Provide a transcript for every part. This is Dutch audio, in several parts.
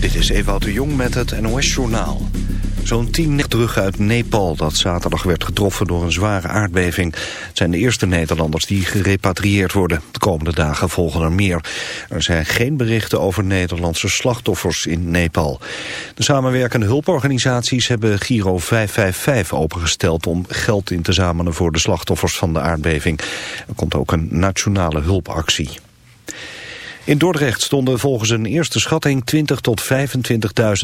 Dit is Ewout de Jong met het NOS-journaal. Zo'n tien terug uit Nepal dat zaterdag werd getroffen door een zware aardbeving. Het zijn de eerste Nederlanders die gerepatrieerd worden. De komende dagen volgen er meer. Er zijn geen berichten over Nederlandse slachtoffers in Nepal. De samenwerkende hulporganisaties hebben Giro 555 opengesteld... om geld in te zamelen voor de slachtoffers van de aardbeving. Er komt ook een nationale hulpactie. In Dordrecht stonden volgens een eerste schatting 20 tot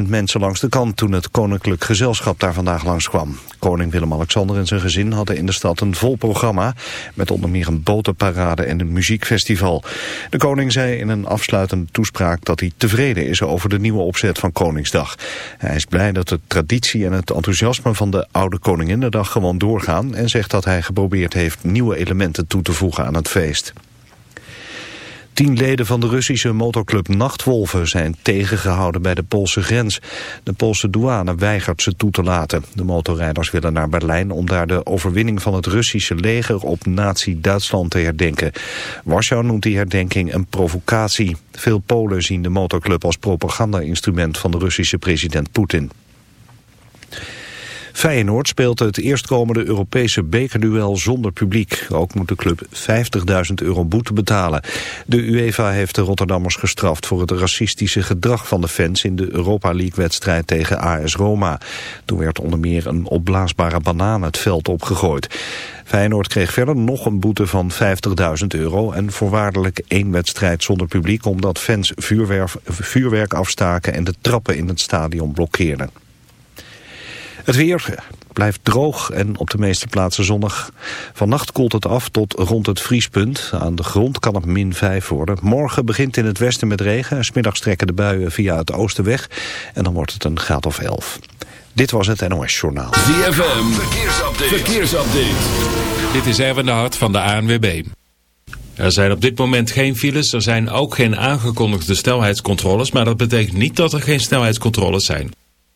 25.000 mensen langs de kant toen het koninklijk gezelschap daar vandaag langskwam. Koning Willem-Alexander en zijn gezin hadden in de stad een vol programma met onder meer een botenparade en een muziekfestival. De koning zei in een afsluitende toespraak dat hij tevreden is over de nieuwe opzet van Koningsdag. Hij is blij dat de traditie en het enthousiasme van de oude Koninginnedag gewoon doorgaan en zegt dat hij geprobeerd heeft nieuwe elementen toe te voegen aan het feest. Tien leden van de Russische motorclub Nachtwolven zijn tegengehouden bij de Poolse grens. De Poolse douane weigert ze toe te laten. De motorrijders willen naar Berlijn om daar de overwinning van het Russische leger op nazi-Duitsland te herdenken. Warschau noemt die herdenking een provocatie. Veel Polen zien de motorclub als propaganda-instrument van de Russische president Poetin. Feyenoord speelt het eerstkomende Europese bekerduel zonder publiek. Ook moet de club 50.000 euro boete betalen. De UEFA heeft de Rotterdammers gestraft voor het racistische gedrag van de fans in de Europa League-wedstrijd tegen AS Roma. Toen werd onder meer een opblaasbare banaan het veld opgegooid. Feyenoord kreeg verder nog een boete van 50.000 euro en voorwaardelijk één wedstrijd zonder publiek omdat fans vuurwerk afstaken en de trappen in het stadion blokkeerden. Het weer blijft droog en op de meeste plaatsen zonnig. Vannacht koelt het af tot rond het vriespunt. Aan de grond kan het min 5 worden. Morgen begint in het westen met regen. Smiddags trekken de buien via het oosten weg. En dan wordt het een graad of 11. Dit was het NOS Journaal. ZFM, verkeersupdate. verkeersupdate. Dit is Erwin de Hart van de ANWB. Er zijn op dit moment geen files, er zijn ook geen aangekondigde snelheidscontroles... maar dat betekent niet dat er geen snelheidscontroles zijn.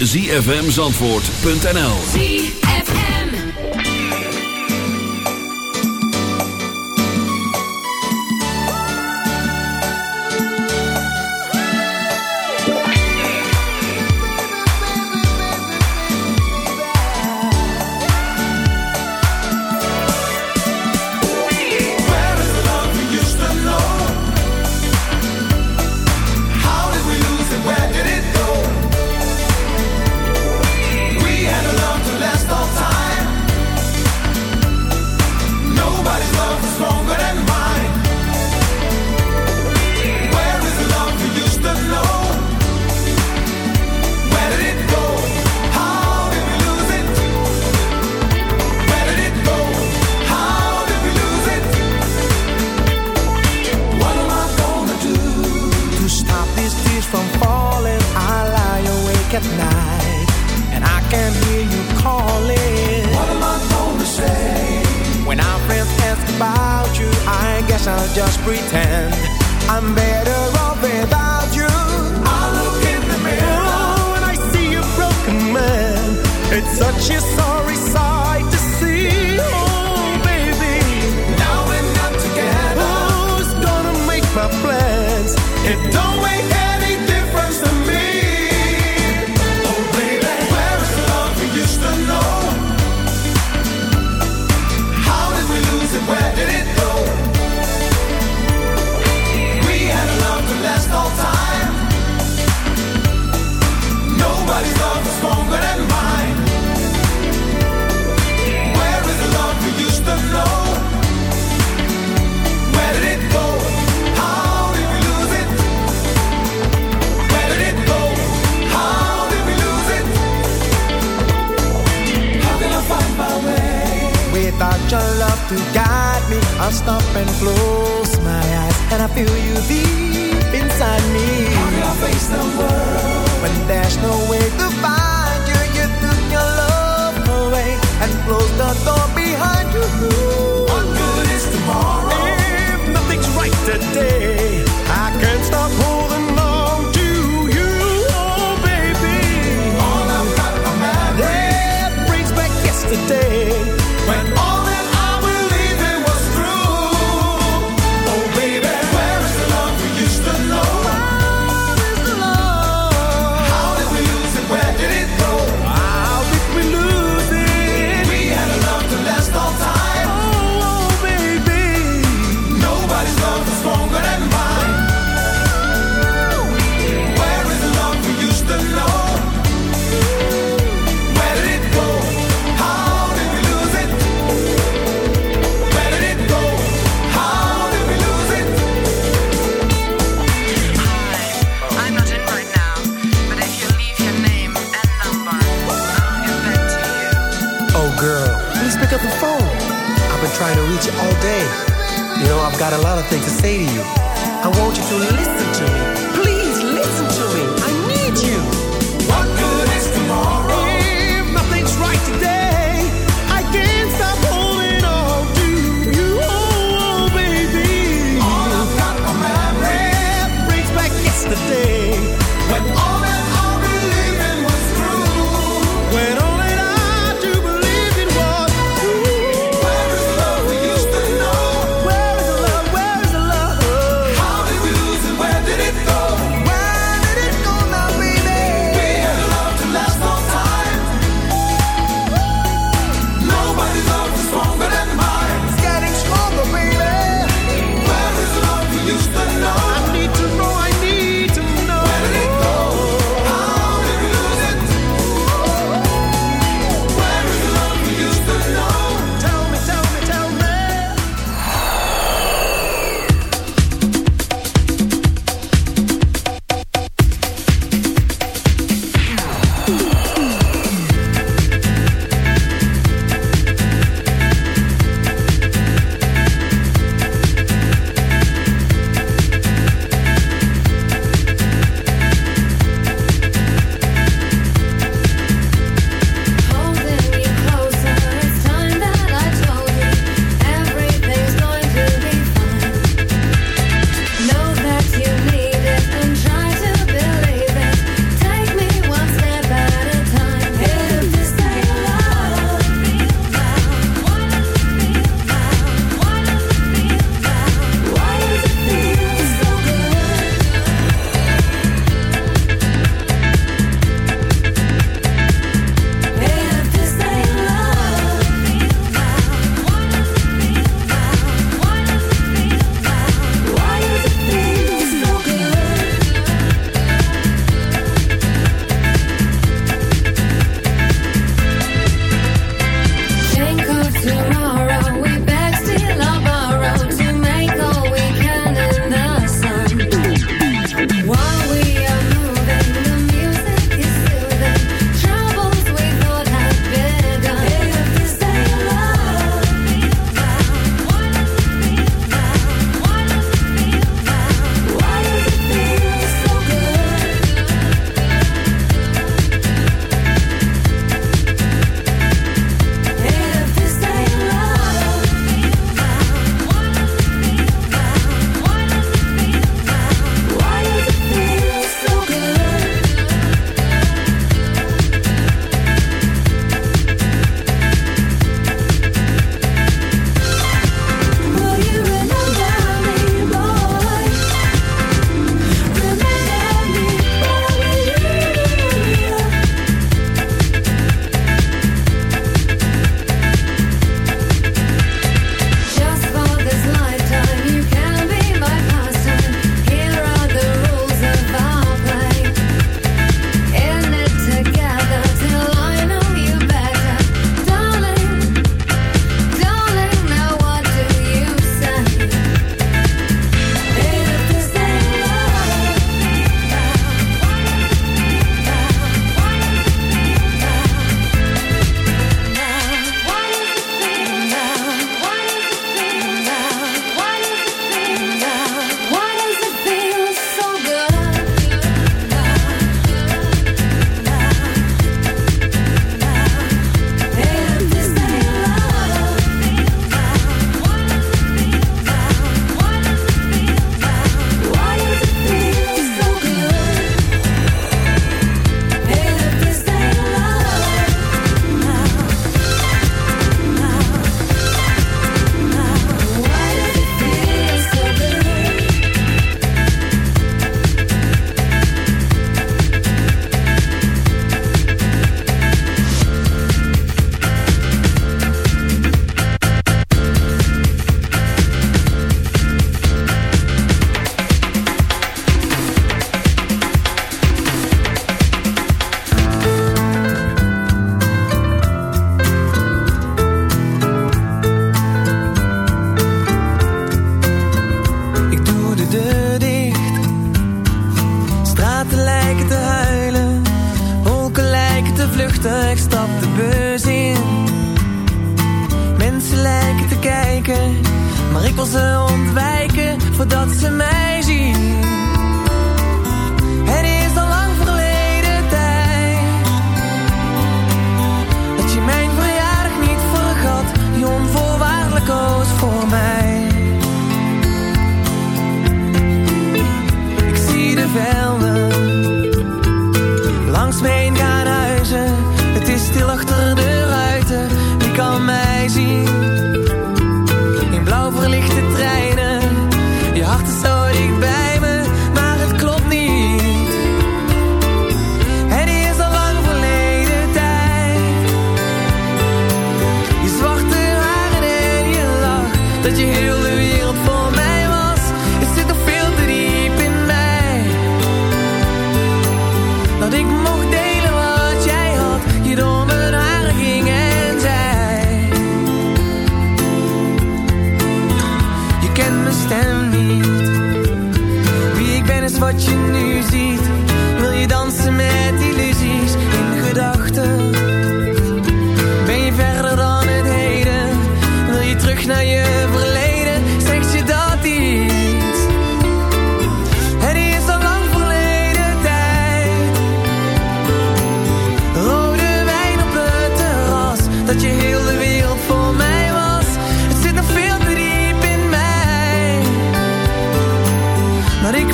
www.zfmzandvoort.nl today,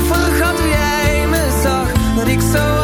vergat hoe jij me zag, dat ik zo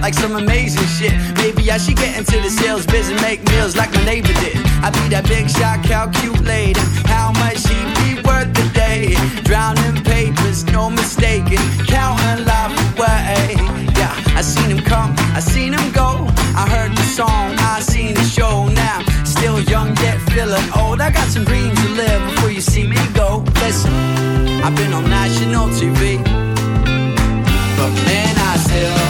Like some amazing shit. Maybe I should get into the sales biz and make meals like my neighbor did. I'd be that big shot, calculating how much he'd be worth a day. Drowning papers, no mistaking, counting life away. Yeah, I seen him come, I seen him go. I heard the song, I seen the show now. Still young yet feeling old. I got some dreams to live before you see me go. Listen, I've been on national TV, but man, I still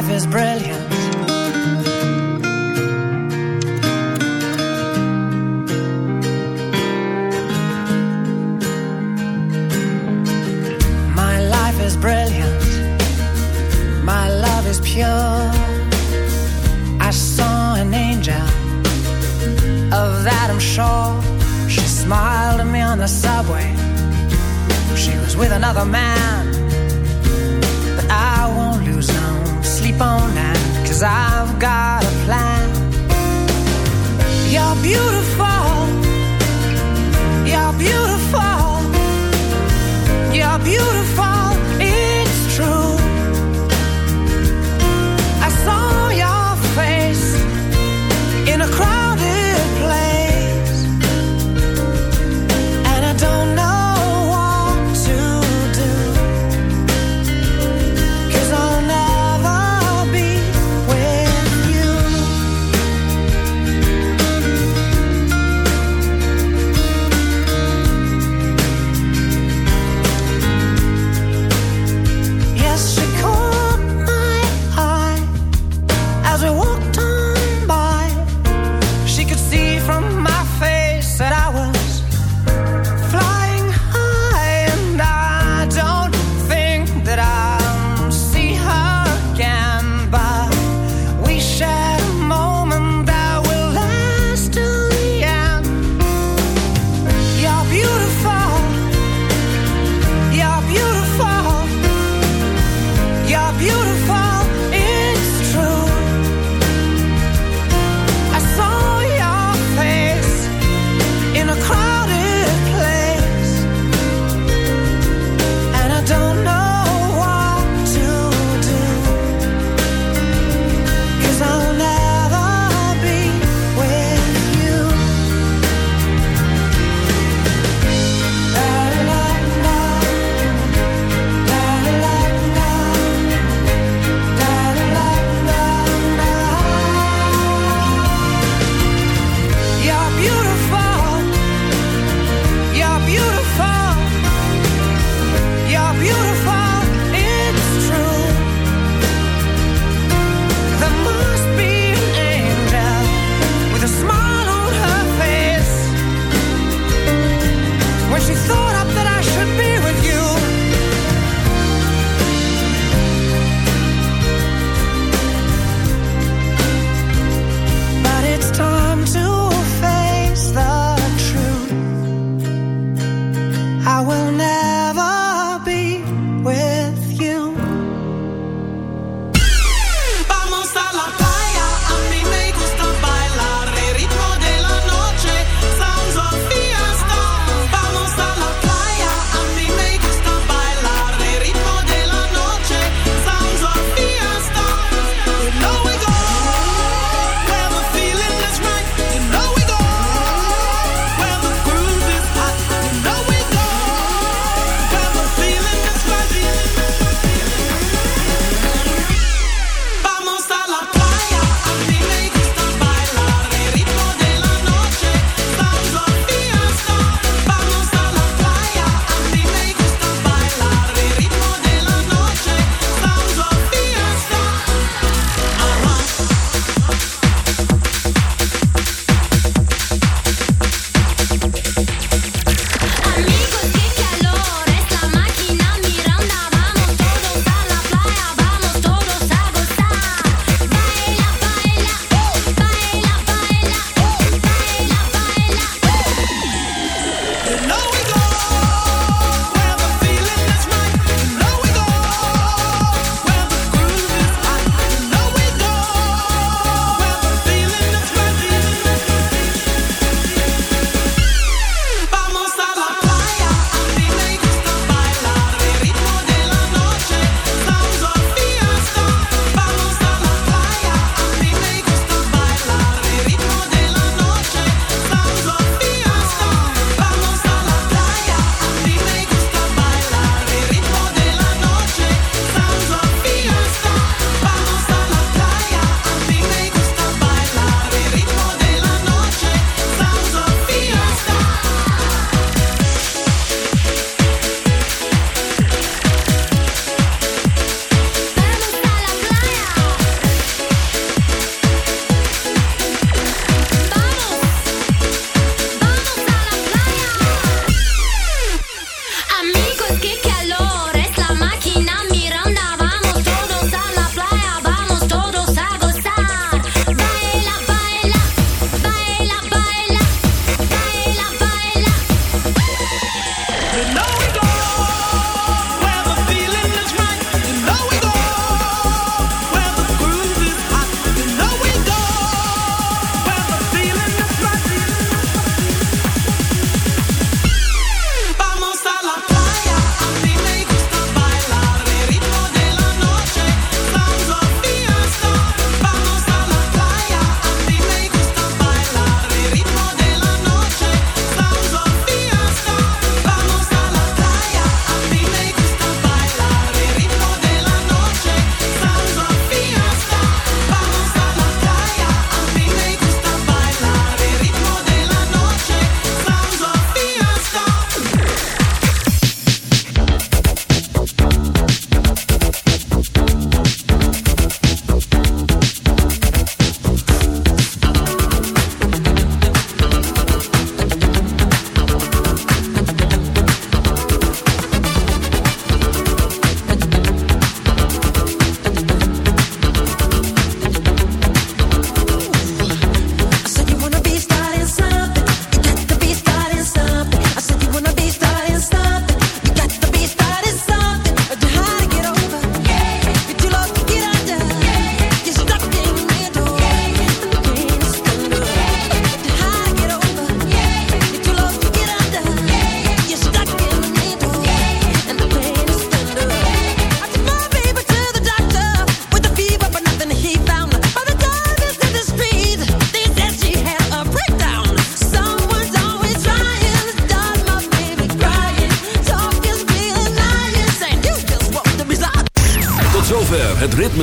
life is brilliant.